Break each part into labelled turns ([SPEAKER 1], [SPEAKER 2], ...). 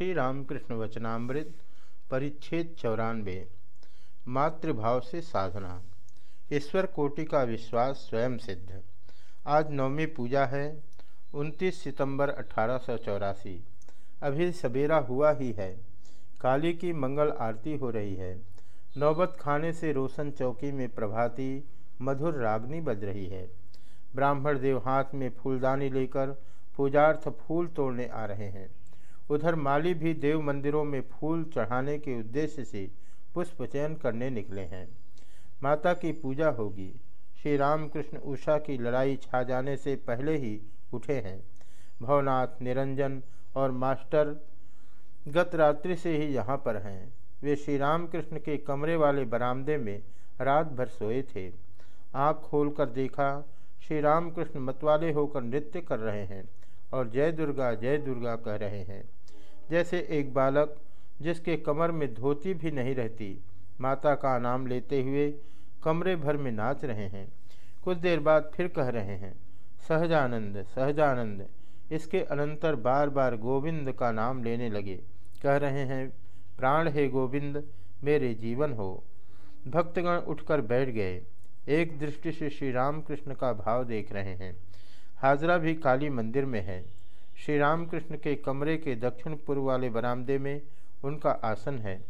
[SPEAKER 1] श्री रामकृष्ण वचनामृत परिच्छेद चौरानवे, मातृभाव से साधना। ईश्वर कोटि का विश्वास स्वयं सिद्ध। आज नवमी पूजा है 29 सितंबर अठारह सौ चौरासी। अभी सवेरा हुआ ही है, काली की मंगल आरती हो रही है। नौबत खाने से रोशन चौकी में प्रभाती मधुर रागनी बज रही है। ब्राह्मण देव हाथ में फूलदानी लेकर पूजार्थ फूल तोड़ने आ रहे हैं। उधर माली भी देव मंदिरों में फूल चढ़ाने के उद्देश्य से पुष्प चयन करने निकले हैं। माता की पूजा होगी। श्री रामकृष्ण उषा की लड़ाई छा जाने से पहले ही उठे हैं। भवनाथ, निरंजन और मास्टर गत रात्रि से ही यहाँ पर हैं। वे श्री रामकृष्ण के कमरे वाले बरामदे में रात भर सोए थे। आँख खोलकर देखा, श्री रामकृष्ण मतवाले होकर नृत्य कर रहे हैं और जय दुर्गा जय दुर्गा कह रहे हैं। जैसे एक बालक जिसके कमर में धोती भी नहीं रहती, माता का नाम लेते हुए कमरे भर में नाच रहे हैं। कुछ देर बाद फिर कह रहे हैं, सहजानंद सहजानंद। इसके अनंतर बार बार गोविंद का नाम लेने लगे। कह रहे हैं, प्राण हे गोविंद, मेरे जीवन हो। भक्तगण उठकर बैठ गए। एक दृष्टि से श्री रामकृष्ण का भाव देख रहे हैं। हाजरा भी काली मंदिर में है। श्री रामकृष्ण के कमरे के दक्षिण पूर्व वाले बरामदे में उनका आसन है।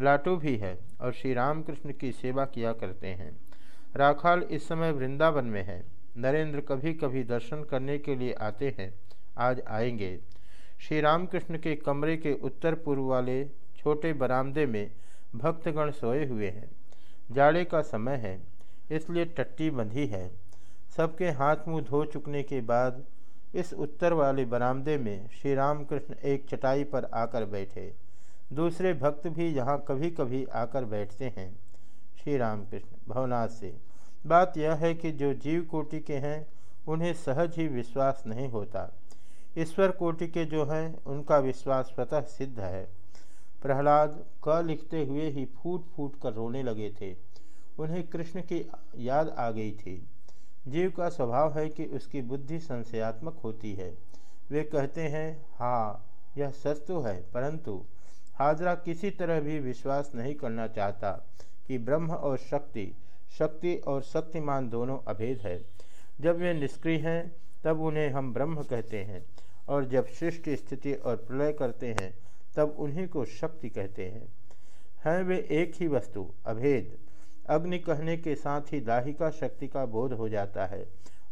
[SPEAKER 1] लाटू भी है और श्री रामकृष्ण की सेवा किया करते हैं। राखाल इस समय वृंदावन में है। नरेंद्र कभी कभी दर्शन करने के लिए आते हैं। आज आएँगे। श्री रामकृष्ण के कमरे के उत्तर पूर्व वाले छोटे बरामदे में भक्तगण सोए हुए हैं। जाड़े का समय है, इसलिए टट्टी बंधी है। सबके हाथ मुँह धो चुकने के बाद इस उत्तर वाले बरामदे में श्री रामकृष्ण एक चटाई पर आकर बैठे। दूसरे भक्त भी यहाँ कभी कभी आकर बैठते हैं। श्री रामकृष्ण, भवनाथ से, बात यह है कि जो जीव कोटि के हैं, उन्हें सहज ही विश्वास नहीं होता। ईश्वर कोटि के जो हैं, उनका विश्वास स्वतः सिद्ध है। प्रहलाद क लिखते हुए ही फूट फूट कर रोने लगे थे। उन्हें कृष्ण की याद आ गई थी। जीव का स्वभाव है कि उसकी बुद्धि संशयात्मक होती है। वे कहते हैं हाँ यह सच तो है, परंतु हाजरा किसी तरह भी विश्वास नहीं करना चाहता कि ब्रह्म और शक्ति शक्ति और शक्तिमान दोनों अभेद है। जब वे निष्क्रिय हैं, तब उन्हें हम ब्रह्म कहते हैं, और जब सृष्टि, स्थिति और प्रलय करते हैं, तब उन्हीं को शक्ति कहते हैं। हैं वे एक ही वस्तु, अभेद। अग्नि कहने के साथ ही दाहिका शक्ति का बोध हो जाता है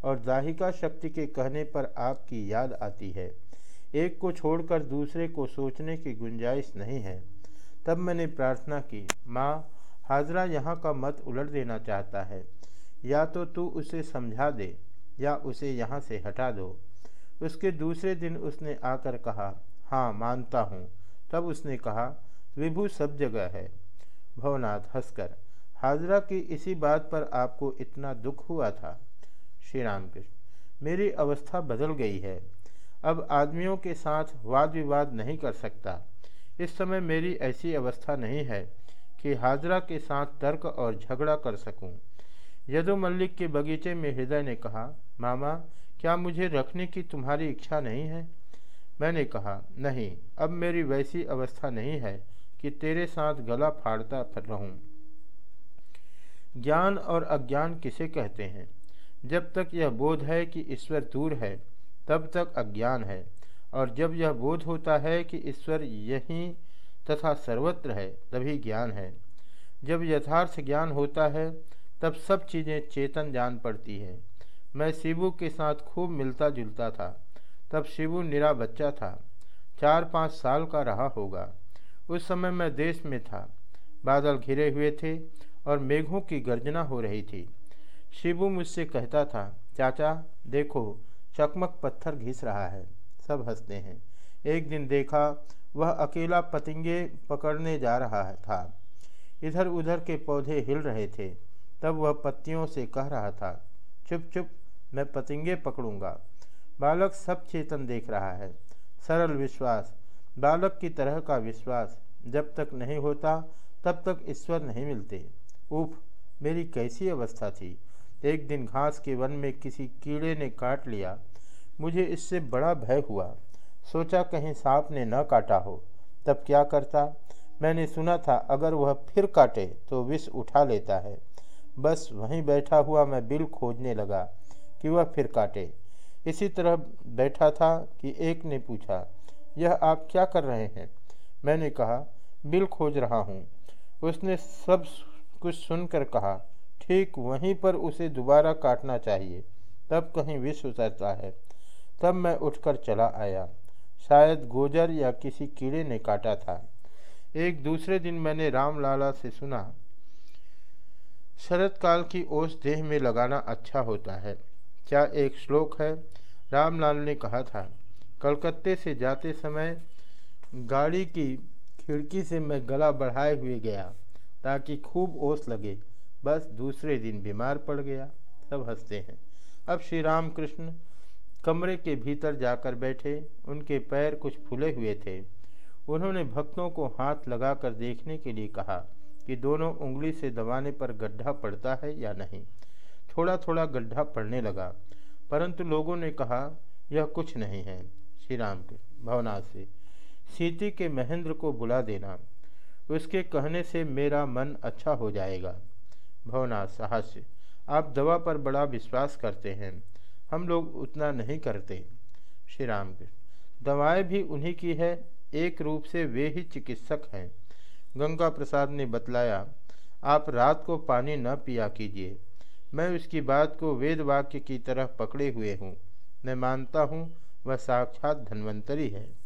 [SPEAKER 1] और दाहिका शक्ति के कहने पर आपकी याद आती है। एक को छोड़कर दूसरे को सोचने की गुंजाइश नहीं है। तब मैंने प्रार्थना की, माँ, हाजरा यहाँ का मत उलट देना चाहता है। या तो तू उसे समझा दे या उसे यहाँ से हटा दो। उसके दूसरे दिन उसने आकर कहा हाँ मानता हूँ। तब उसने कहा, विभू सब जगह है। भवनाथ, हंसकर। हाजरा की इसी बात पर आपको इतना दुख हुआ था? श्री रामकृष्ण, मेरी अवस्था बदल गई है। अब आदमियों के साथ वाद विवाद नहीं कर सकता। इस समय मेरी ऐसी अवस्था नहीं है कि हाजरा के साथ तर्क और झगड़ा कर सकूँ। यदु मल्लिक के बगीचे में हृदय ने कहा, मामा, क्या मुझे रखने की तुम्हारी इच्छा नहीं है? मैंने कहा, नहीं, अब मेरी वैसी अवस्था नहीं है कि तेरे साथ गला फाड़ता रहूँ। ज्ञान और अज्ञान किसे कहते हैं? जब तक यह बोध है कि ईश्वर दूर है, तब तक अज्ञान है। और जब यह बोध होता है कि ईश्वर यहीं तथा सर्वत्र है, तभी ज्ञान है। जब यथार्थ ज्ञान होता है, तब सब चीज़ें चेतन जान पड़ती है। मैं शिवू के साथ खूब मिलता जुलता था। तब शिवू निरा बच्चा था। चार पाँच साल का रहा होगा। उस समय मैं देश में था। बादल घिरे हुए थे और मेघों की गर्जना हो रही थी। शिबू मुझसे कहता था, चाचा, देखो, चकमक पत्थर घिस रहा है। सब हँसते हैं। एक दिन देखा, वह अकेला पतंगे पकड़ने जा रहा था। इधर उधर के पौधे हिल रहे थे। तब वह पत्तियों से कह रहा था, चुप चुप, मैं पतंगे पकड़ूँगा। बालक सब चेतन देख रहा है। सरल विश्वास। बालक की तरह का विश्वास। जब तक नहीं होता, तब तक ईश्वर नहीं मिलते। उफ मेरी कैसी अवस्था थी। एक दिन घास के वन में किसी कीड़े ने काट लिया। मुझे इससे बड़ा भय हुआ। सोचा कहीं सांप ने न काटा हो। तब क्या करता? मैंने सुना था, अगर वह फिर काटे तो विष उठा लेता है। बस वहीं बैठा हुआ मैं बिल खोजने लगा कि वह फिर काटे। इसी तरह बैठा था कि एक ने पूछा, यह आप क्या कर रहे हैं? मैंने कहा, बिल खोज रहा हूँ। उसने सब कुछ सुनकर कहा, ठीक वहीं पर उसे दोबारा काटना चाहिए। तब कहीं विष उतरता है तब मैं उठकर चला आया। शायद गोजर या किसी कीड़े ने काटा था। एक दूसरे दिन मैंने राम लाला से सुना शरत काल की ओस देह में लगाना अच्छा होता है। क्या एक श्लोक है? रामलाल ने कहा था, कलकत्ते से जाते समय गाड़ी की खिड़की से मैं गला बढ़ाए हुए गया। ताकि खूब ओस लगे। बस दूसरे दिन बीमार पड़ गया। सब हँसते हैं। अब श्री राम कृष्ण कमरे के भीतर जाकर बैठे। उनके पैर कुछ फूले हुए थे। उन्होंने भक्तों को हाथ लगाकर देखने के लिए कहा कि दोनों उंगली से दबाने पर गड्ढा पड़ता है या नहीं। थोड़ा थोड़ा गड्ढा पड़ने लगा। परंतु लोगों ने कहा, यह कुछ नहीं है। श्री राम के भवनाथ से, सीति के महेंद्र को बुला देना। उसके कहने से मेरा मन अच्छा हो जाएगा। भवनाथ साहस्य, आप दवा पर बड़ा विश्वास करते हैं। हम लोग उतना नहीं करते। श्री राम दवाएँ भी उन्हीं की है, एक रूप से वे ही चिकित्सक हैं। गंगा प्रसाद ने बतलाया, आप रात को पानी न पिया कीजिए। मैं उसकी बात को वेद वाक्य की तरह पकड़े हुए हूँ। मैं मानता हूँ वह साक्षात धन्वंतरी है।